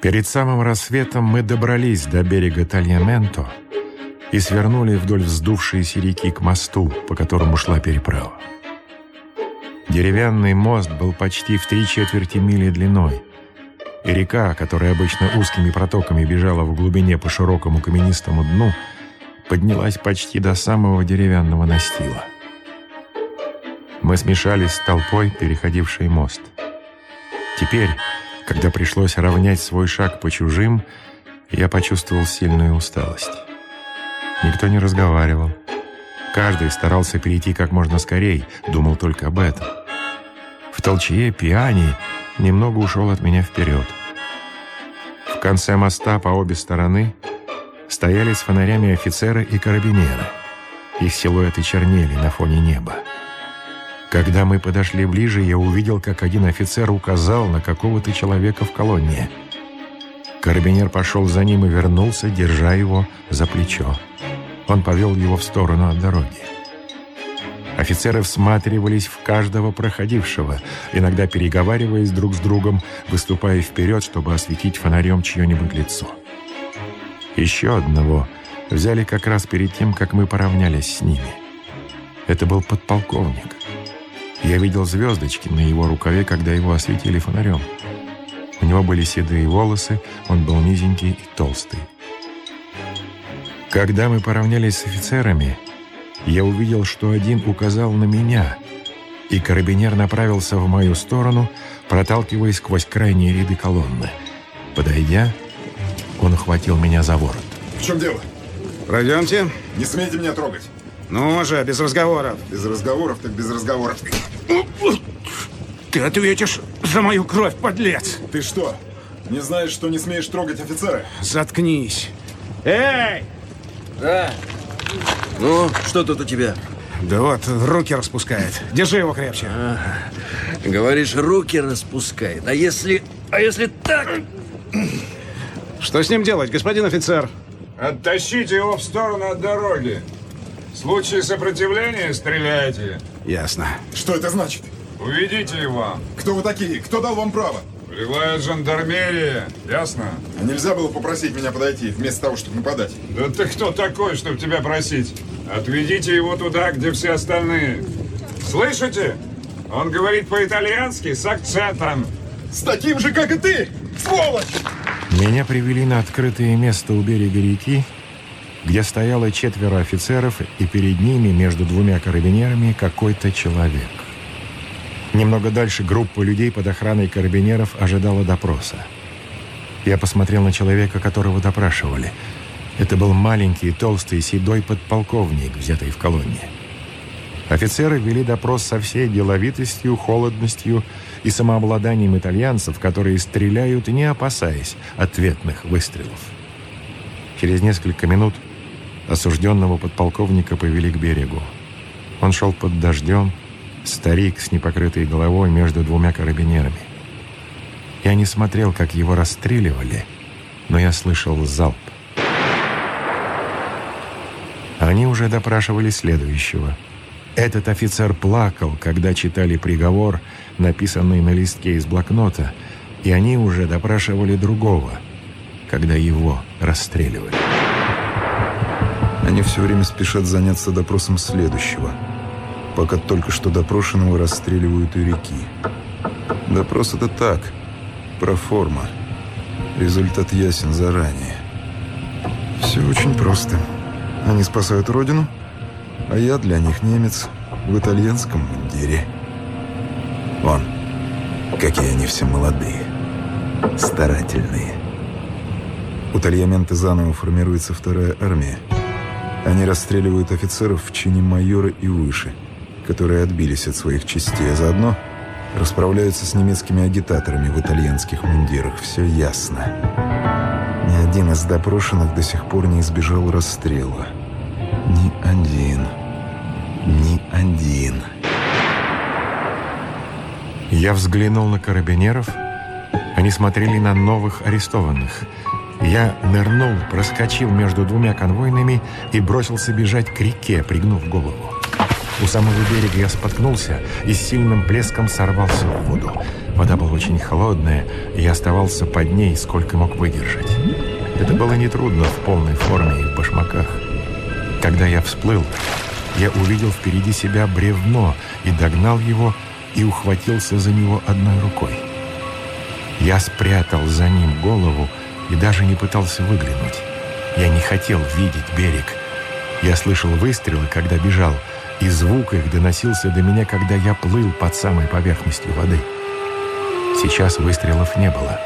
Перед самым рассветом мы добрались до берега Тальяменто и свернули вдоль вздувшейся реки к мосту, по которому шла переправа. Деревянный мост был почти в три четверти мили длиной, и река, которая обычно узкими протоками бежала в глубине по широкому каменистому дну, поднялась почти до самого деревянного настила. Мы смешались с толпой, переходившей мост. Теперь, когда пришлось равнять свой шаг по чужим, я почувствовал сильную усталость. Никто не разговаривал. Каждый старался перейти как можно скорее, думал только об этом. В толчье пьяни немного ушел от меня вперед. В конце моста по обе стороны стояли с фонарями офицеры и карабинеры. Их силуэты чернели на фоне неба. Когда мы подошли ближе, я увидел, как один офицер указал на какого-то человека в колонне. Карабинер пошел за ним и вернулся, держа его за плечо. Он повел его в сторону от дороги. Офицеры всматривались в каждого проходившего, иногда переговариваясь друг с другом, выступая вперед, чтобы осветить фонарем чье-нибудь лицо. Еще одного взяли как раз перед тем, как мы поравнялись с ними. Это был подполковник. Я видел звездочки на его рукаве, когда его осветили фонарем. У него были седые волосы, он был низенький и толстый. Когда мы поравнялись с офицерами, я увидел, что один указал на меня, и карабинер направился в мою сторону, проталкиваясь сквозь крайние ряды колонны. Подойдя, он ухватил меня за ворот. В чем дело? Пройдемте. Не смейте меня трогать. Ну уже, без разговоров. Без разговоров, так без разговоров. Ты ответишь за мою кровь, подлец. Ты что, не знаешь, что не смеешь трогать офицера? Заткнись. Эй! Да. Ну, что тут у тебя? Да вот, руки распускает. Держи его крепче. Ага. Говоришь, руки распускает. А если... А если так? Что с ним делать, господин офицер? Оттащите его в сторону от дороги. В случае сопротивления стреляйте. Ясно. Что это значит? Уведите его. Кто вы такие? Кто дал вам право? Прибывает жандармерия, ясно? А нельзя было попросить меня подойти, вместо того, чтобы нападать. Да ты кто такой, чтобы тебя просить? Отведите его туда, где все остальные. Слышите? Он говорит по-итальянски с акцентом. С таким же, как и ты! Сволочь! Меня привели на открытое место у берега реки, где стояло четверо офицеров, и перед ними, между двумя карабинерами, какой-то человек. Немного дальше группа людей под охраной карабинеров ожидала допроса. Я посмотрел на человека, которого допрашивали. Это был маленький, толстый, седой подполковник, взятый в колонне. Офицеры вели допрос со всей деловитостью, холодностью и самообладанием итальянцев, которые стреляют, не опасаясь ответных выстрелов. Через несколько минут осужденного подполковника повели к берегу. Он шел под дождем, старик с непокрытой головой между двумя карабинерами. Я не смотрел, как его расстреливали, но я слышал залп. Они уже допрашивали следующего. Этот офицер плакал, когда читали приговор, написанный на листке из блокнота, и они уже допрашивали другого, когда его расстреливали. Они все время спешат заняться допросом следующего, пока только что допрошенного расстреливают у реки. Допрос это так, проформа. Результат ясен заранее. Все очень просто. Они спасают родину, а я для них немец в итальянском мундире. Вон, какие они все молодые, старательные. У Тальяменты заново формируется вторая армия. Они расстреливают офицеров в чине майора и выше, которые отбились от своих частей, а заодно расправляются с немецкими агитаторами в итальянских мундирах. Все ясно. Ни один из допрошенных до сих пор не избежал расстрела. Ни один. Ни один. Я взглянул на карабинеров. Они смотрели на новых арестованных. Я нырнул, проскочил между двумя конвойными и бросился бежать к реке, пригнув голову. У самого берега я споткнулся и с сильным плеском сорвался в воду. Вода была очень холодная, и я оставался под ней, сколько мог выдержать. Это было нетрудно в полной форме и в башмаках. Когда я всплыл, я увидел впереди себя бревно и догнал его и ухватился за него одной рукой. Я спрятал за ним голову и даже не пытался выглянуть. Я не хотел видеть берег. Я слышал выстрелы, когда бежал, и звук их доносился до меня, когда я плыл под самой поверхностью воды. Сейчас выстрелов не было.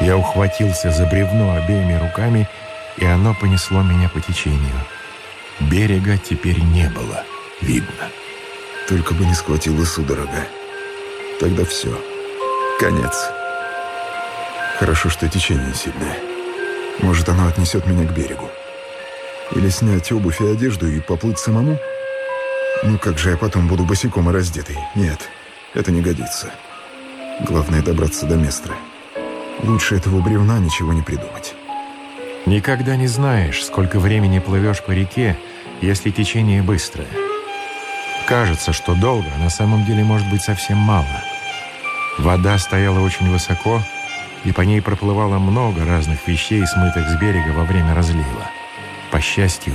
Я ухватился за бревно обеими руками, и оно понесло меня по течению. Берега теперь не было видно. Только бы не схватила судорога. Тогда все. Конец. Хорошо, что течение сильное. Может, оно отнесет меня к берегу. Или снять обувь и одежду и поплыть самому? Ну как же я потом буду босиком и раздетый? Нет, это не годится. Главное добраться до места. Лучше этого бревна ничего не придумать. Никогда не знаешь, сколько времени плывешь по реке, если течение быстрое. Кажется, что долго, а на самом деле может быть совсем мало. Вода стояла очень высоко, и по ней проплывало много разных вещей, смытых с берега во время разлива. По счастью,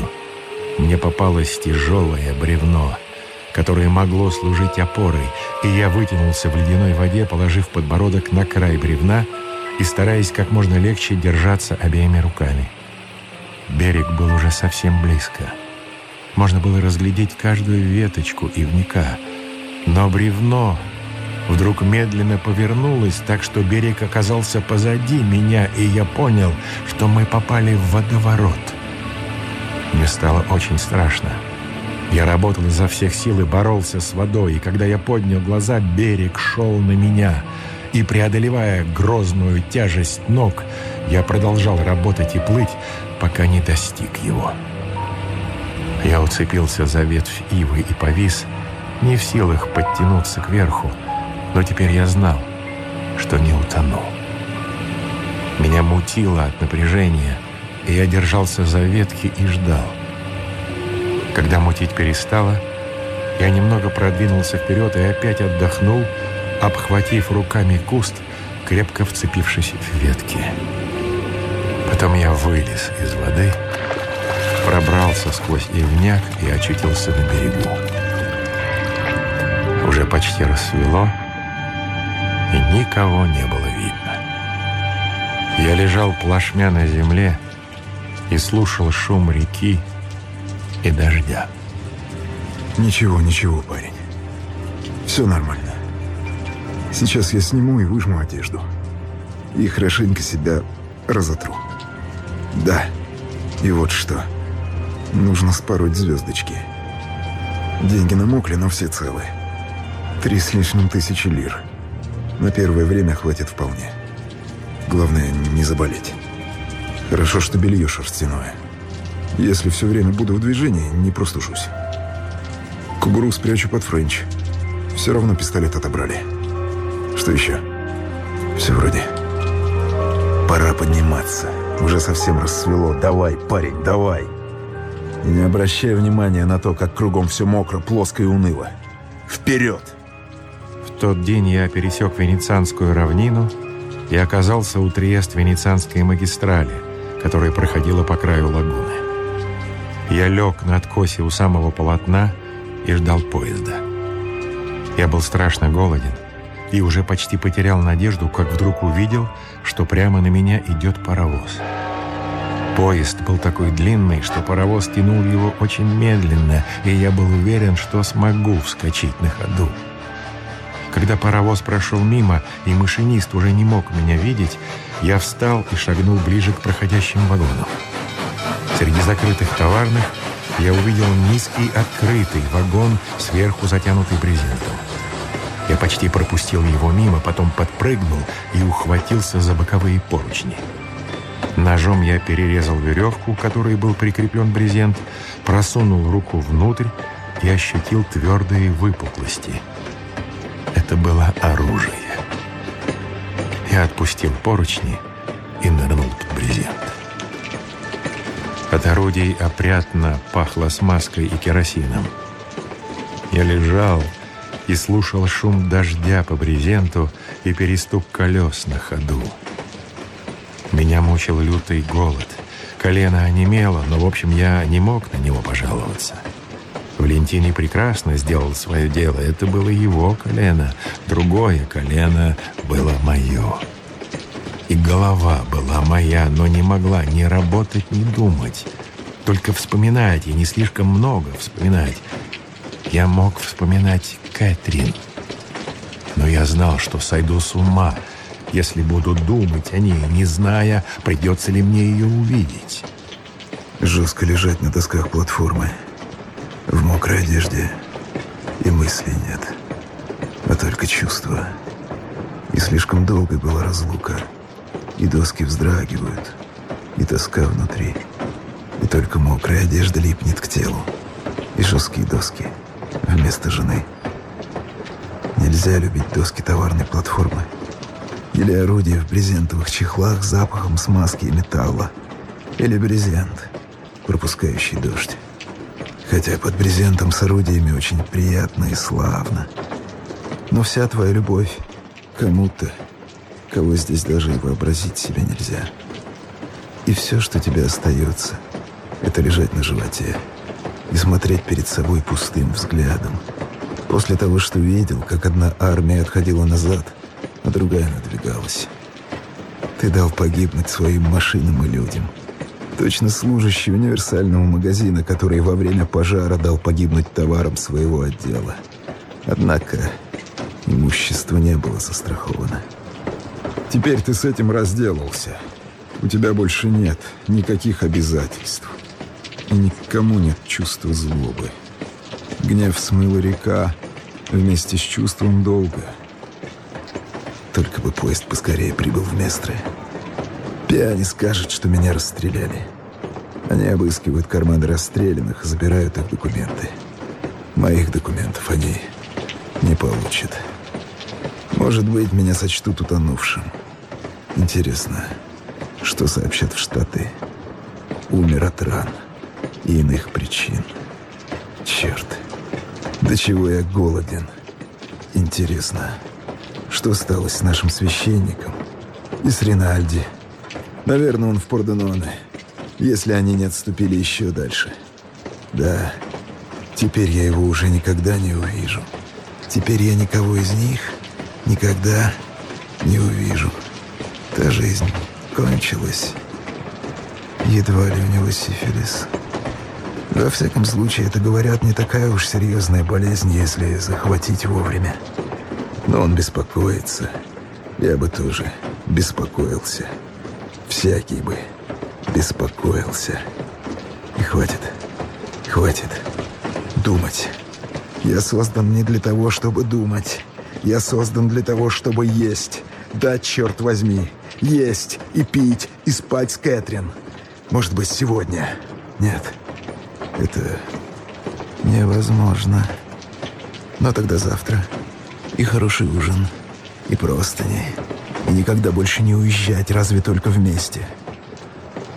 мне попалось тяжелое бревно, которое могло служить опорой, и я вытянулся в ледяной воде, положив подбородок на край бревна и стараясь как можно легче держаться обеими руками. Берег был уже совсем близко. Можно было разглядеть каждую веточку ивника, но бревно вдруг медленно повернулось, так что берег оказался позади меня, и я понял, что мы попали в водоворот. Мне стало очень страшно. Я работал изо всех сил и боролся с водой, и когда я поднял глаза, берег шел на меня. И, преодолевая грозную тяжесть ног, я продолжал работать и плыть, пока не достиг его. Я уцепился за ветвь ивы и повис, не в силах подтянуться кверху, но теперь я знал, что не утону. Меня мутило от напряжения, и я держался за ветки и ждал. Когда мутить перестало, я немного продвинулся вперед и опять отдохнул, обхватив руками куст, крепко вцепившись в ветки. Потом я вылез из воды, пробрался сквозь ивняк и очутился на берегу. Уже почти рассвело, никого не было видно. Я лежал плашмя на земле и слушал шум реки и дождя. Ничего, ничего, парень. Все нормально. Сейчас я сниму и выжму одежду. И хорошенько себя разотру. Да, и вот что. Нужно спороть звездочки. Деньги намокли, но все целы. Три с лишним тысячи лир. На первое время хватит вполне. Главное, не заболеть. Хорошо, что белье шерстяное. Если все время буду в движении, не простужусь. Кугуру спрячу под френч. Все равно пистолет отобрали. Что еще? Все вроде. Пора подниматься. Уже совсем рассвело. Давай, парень, давай. И не обращай внимания на то, как кругом все мокро, плоско и уныло. Вперед! Тот день я пересек Венецианскую равнину и оказался у Триест Венецианской магистрали, которая проходила по краю лагуны. Я лег на откосе у самого полотна и ждал поезда. Я был страшно голоден и уже почти потерял надежду, как вдруг увидел, что прямо на меня идет паровоз. Поезд был такой длинный, что паровоз тянул его очень медленно, и я был уверен, что смогу вскочить на ходу. Когда паровоз прошел мимо, и машинист уже не мог меня видеть, я встал и шагнул ближе к проходящим вагонам. Среди закрытых товарных я увидел низкий открытый вагон, сверху затянутый брезентом. Я почти пропустил его мимо, потом подпрыгнул и ухватился за боковые поручни. Ножом я перерезал веревку, которой был прикреплен брезент, просунул руку внутрь и ощутил твердые выпуклости. Это было оружие. Я отпустил поручни и нырнул под брезент. От орудий опрятно пахло смазкой и керосином. Я лежал и слушал шум дождя по брезенту и перестук колес на ходу. Меня мучил лютый голод. Колено онемело, но, в общем, я не мог на него пожаловаться. Валентиний прекрасно сделал свое дело. Это было его колено. Другое колено было мое. И голова была моя, но не могла ни работать, ни думать. Только вспоминать, и не слишком много вспоминать. Я мог вспоминать Кэтрин. Но я знал, что сойду с ума, если буду думать о ней, не зная, придется ли мне ее увидеть. Жестко лежать на досках платформы. В мокрой одежде. И мыслей нет. А только чувства. И слишком долгой была разлука. И доски вздрагивают. И тоска внутри. И только мокрая одежда липнет к телу. И жесткие доски вместо жены. Нельзя любить доски товарной платформы. Или орудия в брезентовых чехлах с запахом смазки и металла. Или брезент, пропускающий дождь. Хотя под брезентом с орудиями очень приятно и славно. Но вся твоя любовь кому-то, кого здесь даже и вообразить себе нельзя. И все, что тебе остается, это лежать на животе и смотреть перед собой пустым взглядом. После того, что видел, как одна армия отходила назад, а другая надвигалась. Ты дал погибнуть своим машинам и людям. Точно служащий универсального магазина, который во время пожара дал погибнуть товарам своего отдела. Однако имущество не было застраховано. Теперь ты с этим разделался. У тебя больше нет никаких обязательств. И никому нет чувства злобы. Гнев смыла река вместе с чувством долга. Только бы поезд поскорее прибыл в Местры. Пиани скажет, что меня расстреляли. Они обыскивают карманы расстрелянных и забирают их документы. Моих документов они не получат. Может быть, меня сочтут утонувшим. Интересно, что сообщат в Штаты? Умер от ран и иных причин. Черт, до чего я голоден. Интересно, что стало с нашим священником и с Ринальди? Наверное, он в Порденоне, если они не отступили еще дальше. Да, теперь я его уже никогда не увижу. Теперь я никого из них никогда не увижу. Та жизнь кончилась. Едва ли у него сифилис. Во всяком случае, это, говорят, не такая уж серьезная болезнь, если захватить вовремя. Но он беспокоится. Я бы тоже беспокоился. Всякий бы беспокоился. И хватит, хватит думать. Я создан не для того, чтобы думать. Я создан для того, чтобы есть. Да, черт возьми, есть и пить, и спать с Кэтрин. Может быть, сегодня. Нет, это невозможно. Но тогда завтра. И хороший ужин, и простыни. И никогда больше не уезжать, разве только вместе.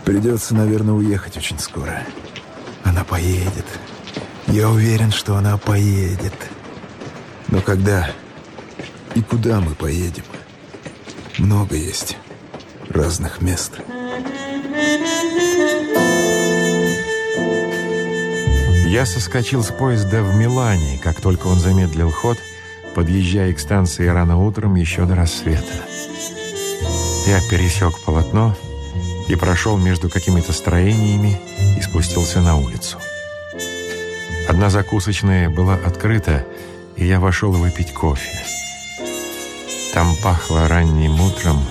Придется, наверное, уехать очень скоро. Она поедет. Я уверен, что она поедет. Но когда и куда мы поедем? Много есть разных мест. Я соскочил с поезда в Милане, как только он замедлил ход, подъезжая к станции рано утром еще до рассвета. Я пересек полотно и прошел между какими-то строениями и спустился на улицу. Одна закусочная была открыта, и я вошел выпить кофе. Там пахло ранним утром,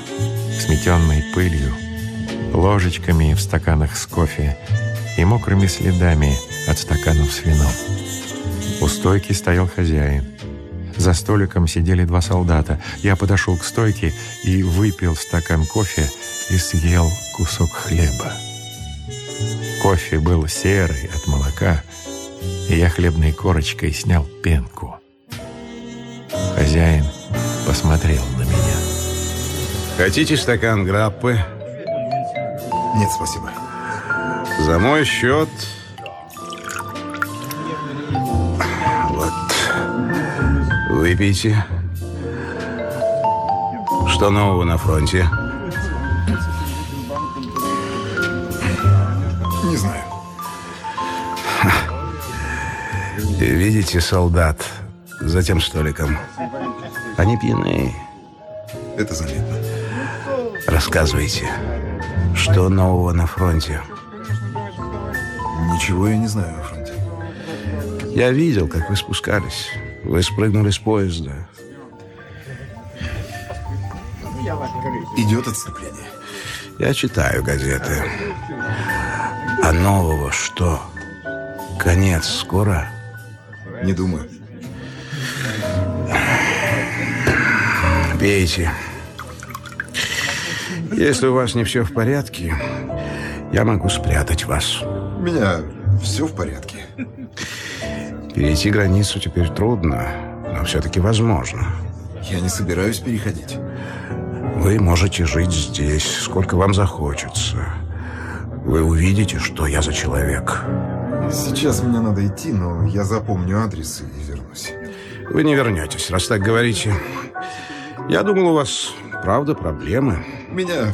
сметенной пылью, ложечками в стаканах с кофе и мокрыми следами от стаканов с вином. У стойки стоял хозяин. За столиком сидели два солдата. Я подошел к стойке и выпил стакан кофе и съел кусок хлеба. Кофе был серый от молока, и я хлебной корочкой снял пенку. Хозяин посмотрел на меня. Хотите стакан граппы? Нет, спасибо. За мой счет... Выпейте. Что нового на фронте? Не знаю. Видите солдат за тем столиком? Они пьяные. Это заметно. Рассказывайте, что нового на фронте? Ничего я не знаю о фронте. Я видел, как вы спускались. Вы спрыгнули с поезда. Идет отступление. Я читаю газеты. А нового что? Конец скоро? Не думаю. Пейте. Если у вас не все в порядке, я могу спрятать вас. У меня все в порядке. Перейти границу теперь трудно, но все-таки возможно. Я не собираюсь переходить. Вы можете жить здесь, сколько вам захочется. Вы увидите, что я за человек. Сейчас мне надо идти, но я запомню адрес и вернусь. Вы не вернетесь, раз так говорите. Я думал, у вас, правда, проблемы. У меня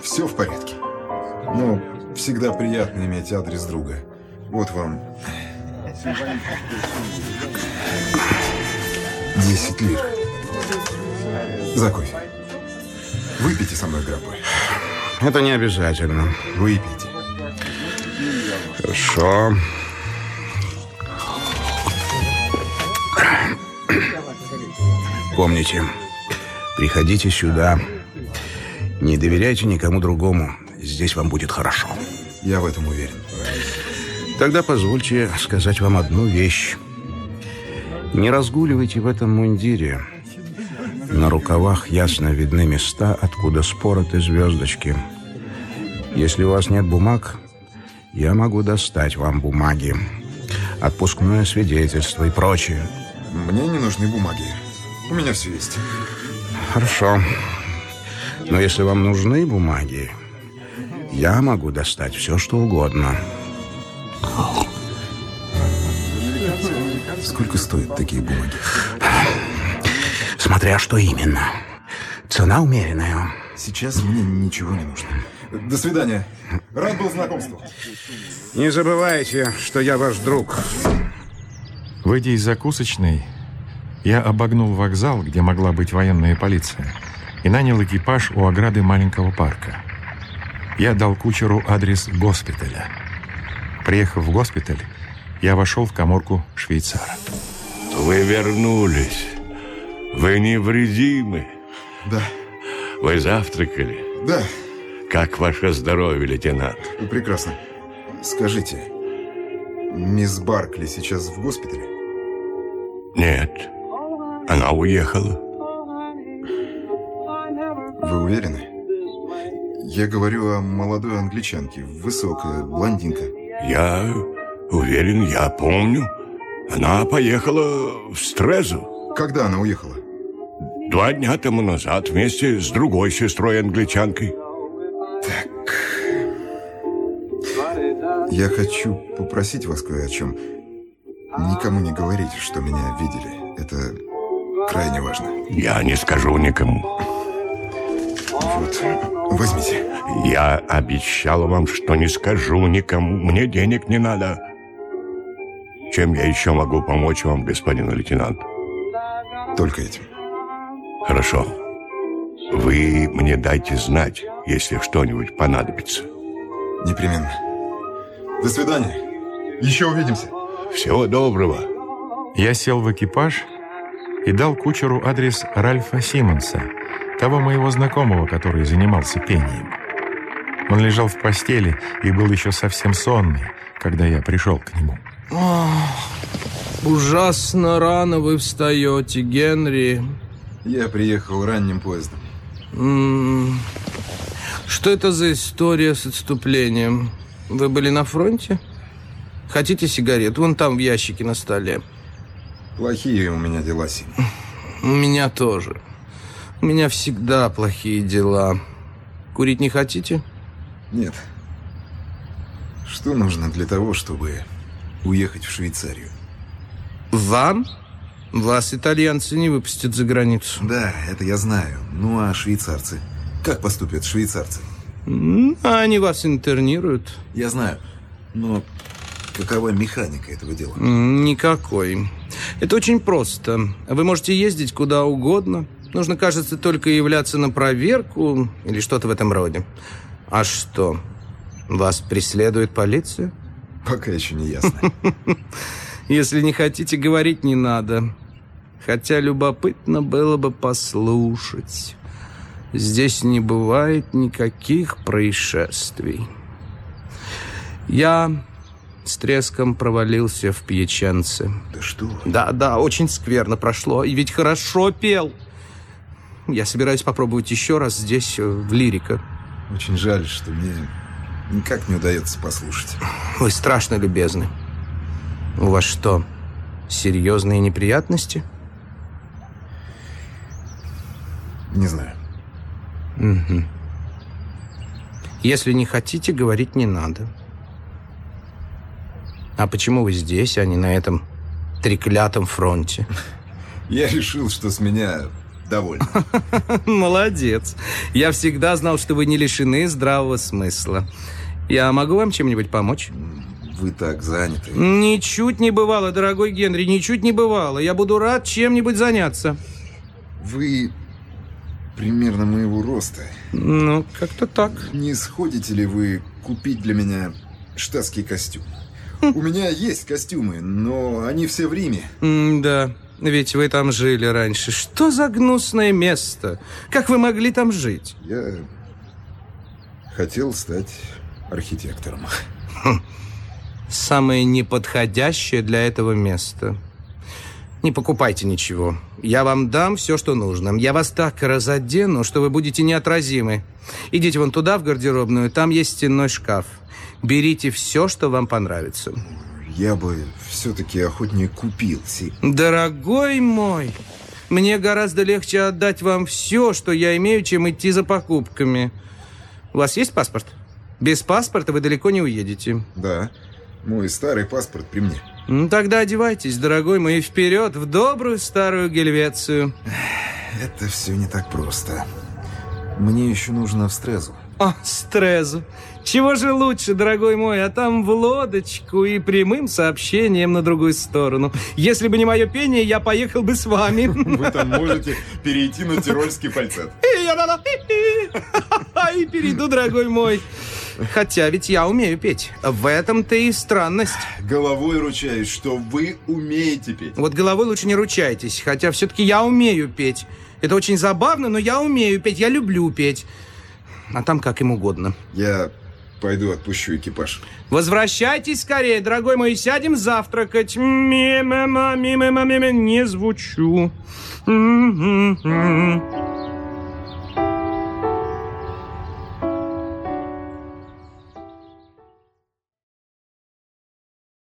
все в порядке. Но всегда приятно иметь адрес друга. Вот вам. Десять лир. За кофе. Выпейте со мной гробой. Это не обязательно. Выпейте. Хорошо. Помните, приходите сюда. Не доверяйте никому другому. Здесь вам будет хорошо. Я в этом уверен. Тогда позвольте сказать вам одну вещь. Не разгуливайте в этом мундире. На рукавах ясно видны места, откуда спороты звездочки. Если у вас нет бумаг, я могу достать вам бумаги. Отпускное свидетельство и прочее. Мне не нужны бумаги. У меня все есть. Хорошо. Но если вам нужны бумаги, я могу достать все, что угодно. Сколько стоят такие бумаги? Смотря что именно. Цена умеренная. Сейчас мне ничего не нужно. До свидания. Рад был знакомству. Не забывайте, что я ваш друг. Выйдя из закусочной, я обогнул вокзал, где могла быть военная полиция, и нанял экипаж у ограды маленького парка. Я дал кучеру адрес госпиталя. Приехав в госпиталь, я вошел в коморку швейцара. Вы вернулись. Вы невредимы. Да. Вы завтракали? Да. Как ваше здоровье, лейтенант? Прекрасно. Скажите, мисс Баркли сейчас в госпитале? Нет. Она уехала. Вы уверены? Я говорю о молодой англичанке, высокая, блондинка. Я уверен, я помню. Она поехала в Стрезу. Когда она уехала? Два дня тому назад вместе с другой сестрой-англичанкой. Так. Я хочу попросить вас кое о чем. Никому не говорите, что меня видели. Это крайне важно. Я не скажу никому. Вот, возьмите. Я обещал вам, что не скажу никому. Мне денег не надо. Чем я еще могу помочь вам, господин лейтенант? Только этим. Хорошо. Вы мне дайте знать, если что-нибудь понадобится. Непременно. До свидания. Еще увидимся. Всего доброго. Я сел в экипаж и дал кучеру адрес Ральфа Симмонса, того моего знакомого, который занимался пением. Он лежал в постели и был еще совсем сонный, когда я пришел к нему. ужасно рано вы встаете, Генри. Я приехал ранним поездом. М -м что это за история с отступлением? Вы были на фронте? Хотите сигарет? Вон там в ящике на столе. Плохие у меня дела, Сим. У меня тоже. У меня всегда плохие дела. Курить не хотите? Нет. Что нужно для того, чтобы уехать в Швейцарию? Вам? Вас итальянцы не выпустят за границу. Да, это я знаю. Ну а швейцарцы? Как поступят швейцарцы? Они вас интернируют. Я знаю. Но какова механика этого дела? Никакой. Это очень просто. Вы можете ездить куда угодно. Нужно, кажется, только являться на проверку или что-то в этом роде. А что? Вас преследует полиция? Пока еще не ясно. Если не хотите говорить, не надо. Хотя любопытно было бы послушать. Здесь не бывает никаких происшествий. Я с треском провалился в Пьяченце. Да что? Да, да, очень скверно прошло. И ведь хорошо пел. Я собираюсь попробовать еще раз здесь, в Лирика. Очень жаль, что мне никак не удается послушать. Вы страшно любезны. У вас что, серьезные неприятности? Не знаю. Угу. Если не хотите, говорить не надо. А почему вы здесь, а не на этом треклятом фронте? Я решил, что с меня довольно. Молодец. Я всегда знал, что вы не лишены здравого смысла. Я могу вам чем-нибудь помочь? Вы так заняты. Ничуть не бывало, дорогой Генри, ничуть не бывало. Я буду рад чем-нибудь заняться. Вы примерно моего роста. Ну, как-то так. Не сходите ли вы купить для меня штатский костюм? У меня есть костюмы, но они все в Риме. да, ведь вы там жили раньше. Что за гнусное место? Как вы могли там жить? Я хотел стать архитектором. Хм. Самое неподходящее для этого место. Не покупайте ничего. Я вам дам все, что нужно. Я вас так разодену, что вы будете неотразимы. Идите вон туда, в гардеробную. Там есть стенной шкаф. Берите все, что вам понравится. Я бы все-таки охотнее купил. Дорогой мой, мне гораздо легче отдать вам все, что я имею, чем идти за покупками. У вас есть паспорт? Без паспорта вы далеко не уедете. Да, мой старый паспорт при мне. Ну, тогда одевайтесь, дорогой мой, и вперед, в добрую старую Гельвецию. Это все не так просто. Мне еще нужно в Стрезу. О, Стрезу. Чего же лучше, дорогой мой, а там в лодочку и прямым сообщением на другую сторону. Если бы не мое пение, я поехал бы с вами. Вы там можете перейти на тирольский фальцет. И перейду, дорогой мой. Хотя ведь я умею петь. В этом-то и странность. Головой ручаюсь, что вы умеете петь. Вот головой лучше не ручайтесь, хотя все-таки я умею петь. Это очень забавно, но я умею петь, я люблю петь. А там как им угодно. Я пойду отпущу экипаж. Возвращайтесь скорее, дорогой мой, сядем завтракать. Мимо, мимо, мимо, мимо, не звучу. Mm-hmm.